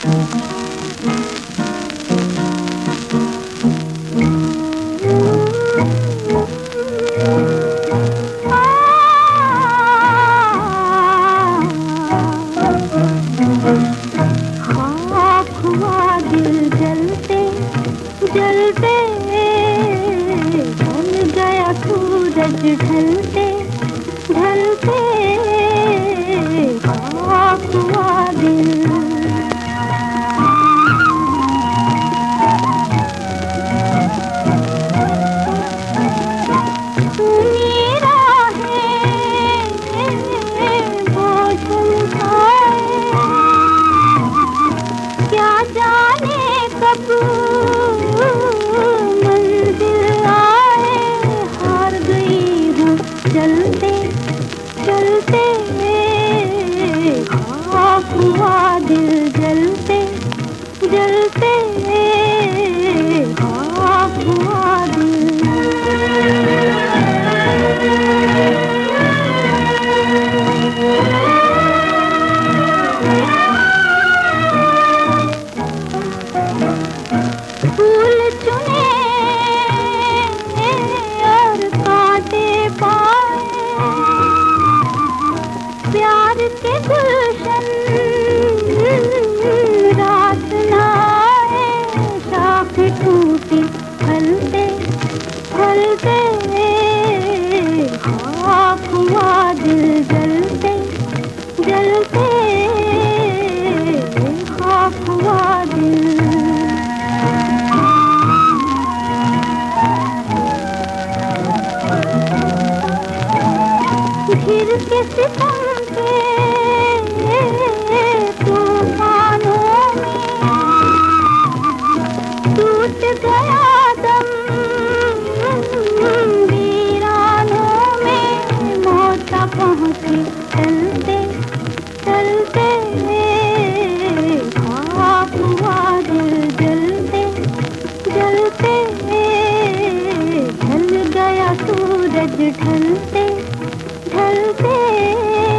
जलते ढल गया सूरज ढलते। चलते फिर के सितम पहुँचे, चलते चलते खाक हुआ दिल जलते जलते ढल गया सूरज ढलते। ढलते